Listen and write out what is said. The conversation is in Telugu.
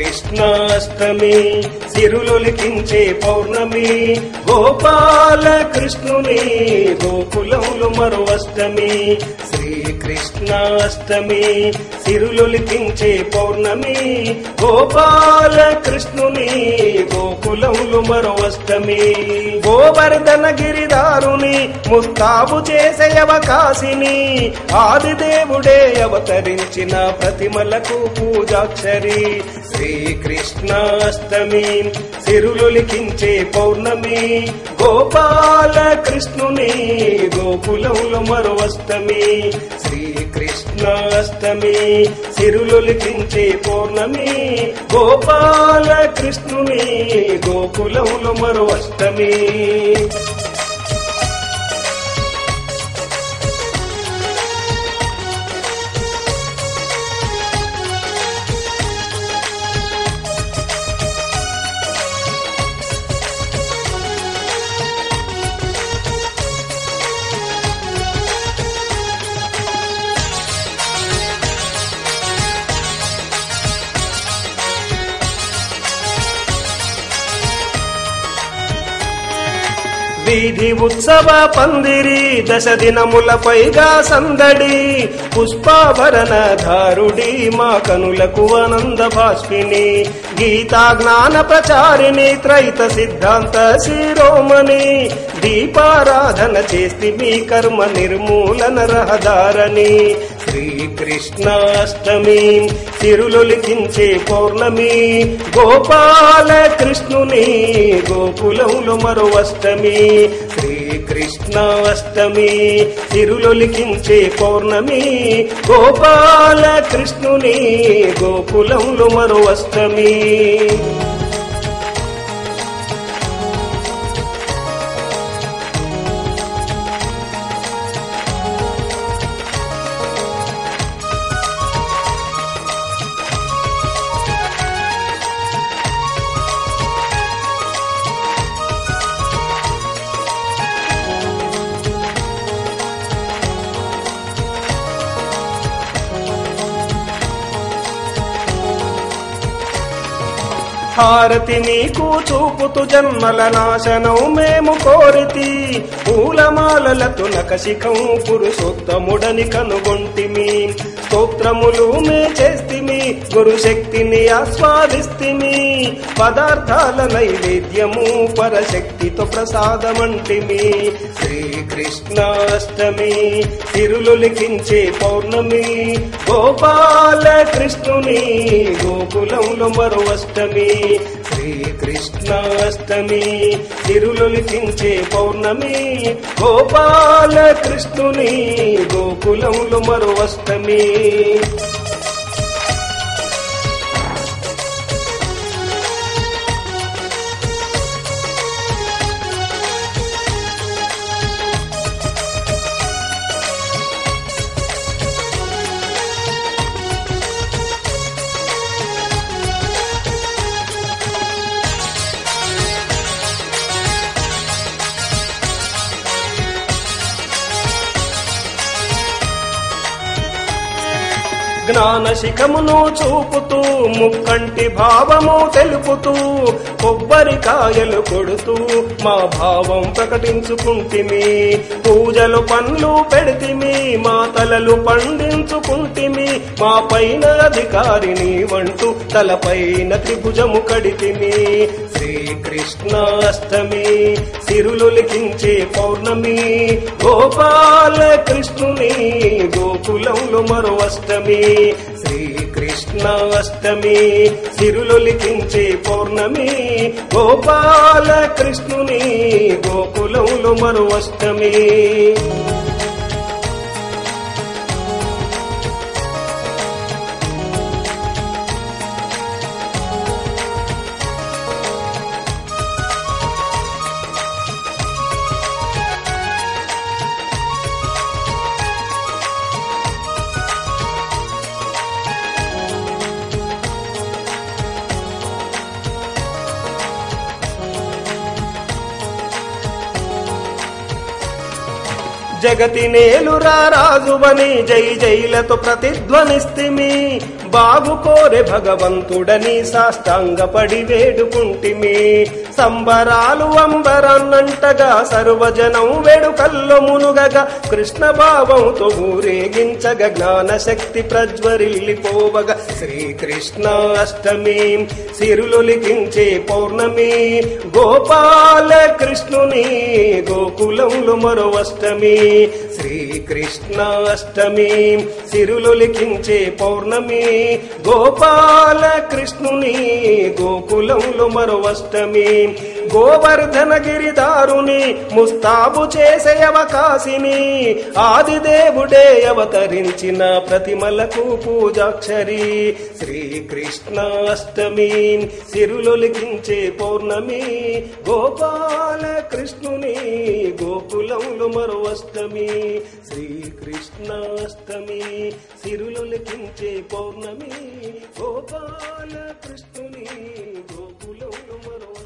శ్రీకృష్ణాష్టమి సిరులొలికించే పౌర్ణమి గోపాల కృష్ణుని గోకులంలో మరో అష్టమి శ్రీకృష్ణాష్టమి సిరులొలికించే పౌర్ణమి. గోపాల కృష్ణుని గోకులంలో మరో అష్టమి గోవర్ధన గిరిదారుని ముస్తాబు చేసే అవకాశిని ఆదిదేవుడే అవతరించిన ప్రతిమలకు పూజాక్షరి. శ్రీకృష్ణాష్టమి తెరులొలికించే పౌర్ణమి గోపాల కృష్ణుని గోకులంలో మరో అష్టమి శ్రీకృష్ణాష్టమి సిరులొలికించే పౌర్ణమి గోపాల కృష్ణుని గోకులంలో మరో అష్టమి వీధి ఉత్సవ పందిరి దశ దినముల పైగా సందడి. పుష్పాభరణ ధారుడి మా కనులకు ఆనంద భాష్పిని గీతా జ్ఞాన ప్రచారిణి త్రైత సిద్ధాంత శిరోమణి. దీపారాధన చేస్తే మీ కర్మ నిర్మూలన రహదారని. శ్రీకృష్ణాష్టమి. తిరులొలికించే పౌర్ణమి. గోపాల కృష్ణుని గోకులంలో మరో అష్టమి శ్రీకృష్ణాష్టమి. తిరులొలికించే పౌర్ణమి. గోపాల కృష్ణుని గోకులంలో మరో అష్టమి హారతి నీకు చూపుతు జన్మల నాశనం మేము కోరితి. పూలమాలల తులకశిఖం పురుషోత్తముడని కనుగొంటిమి. స్తోత్రములు మే చేస్తిమి గురు శక్తిని ఆస్వాదిస్తిమి. పదార్థాల నైవేద్యము పరశక్తితో ప్రసాదమంటిమి. శ్రీకృష్ణాష్టమి తిరులొలికించే పౌర్ణమి. గోపాల కృష్ణుని గోకులంలో మరో అష్టమి. శ్రీకృష్ణాష్టమి తిరులొలికించే పౌర్ణమి గోపాల కృష్ణుని గోకులంలో మరో అష్టమి. జ్ఞాన శిఖమును చూపుతూ ముక్కంటి భావము తెలుపుతూ కొబ్బరికాయలు కొడుతూ మా భావం ప్రకటించుకుంటిమి. పూజలు పండ్లు పెడితిమి మా తలలు పండించుకుంటిమి. మా పైన అధికారిని వంటూ తలపైన త్రిభుజము కడితిమి. శ్రీకృష్ణాష్టమి సిరులొలికించే పౌర్ణమి. గోపాల కృష్ణుని గోకులంలో మరో అష్టమి. శ్రీకృష్ణాష్టమి సిరులొలికించే పౌర్ణమి గోపాల కృష్ణుని గోకులంలో మరో జగతి నేలురా రాజువని జై జైలతో ప్రతిధ్వనిస్తిమి. బాగు కోరె భగవంతుడని సాష్టాంగపడి వేడుకుంటిమి. సంబరాలు అంబరన్నంటగా సర్వజనం వేడుకల్లో మునుగగా కృష్ణ భావంతో ఊరేగించగ జ్ఞాన శక్తి ప్రజ్వరిల్లిపోవగా. శ్రీకృష్ణ అష్టమి సిరులులికించే పౌర్ణమి. గోపాల కృష్ణుని గోకులంలో మరో అష్టమి. కృష్ణాష్టమి అష్టమి సిరులొలికించే పౌర్ణమి. గోపాల కృష్ణుని గోకులంలో మరో అష్టమి గోవర్ధన గిరిదారుని ముస్తాబు చేసే అవకాశిని. ఆదిదేవుడే అవతరించిన ప్రతిమలకు పూజాక్షరి. శ్రీకృష్ణాష్టమి సిరులొలికించే పౌర్ణమి. గోపాల కృష్ణుని గోకులంలో మరో అష్టమి శ్రీకృష్ణాష్టమి. సిరులు లిఖించే పౌర్ణమి. గోపాల కృష్ణుని గోకులంలో మరో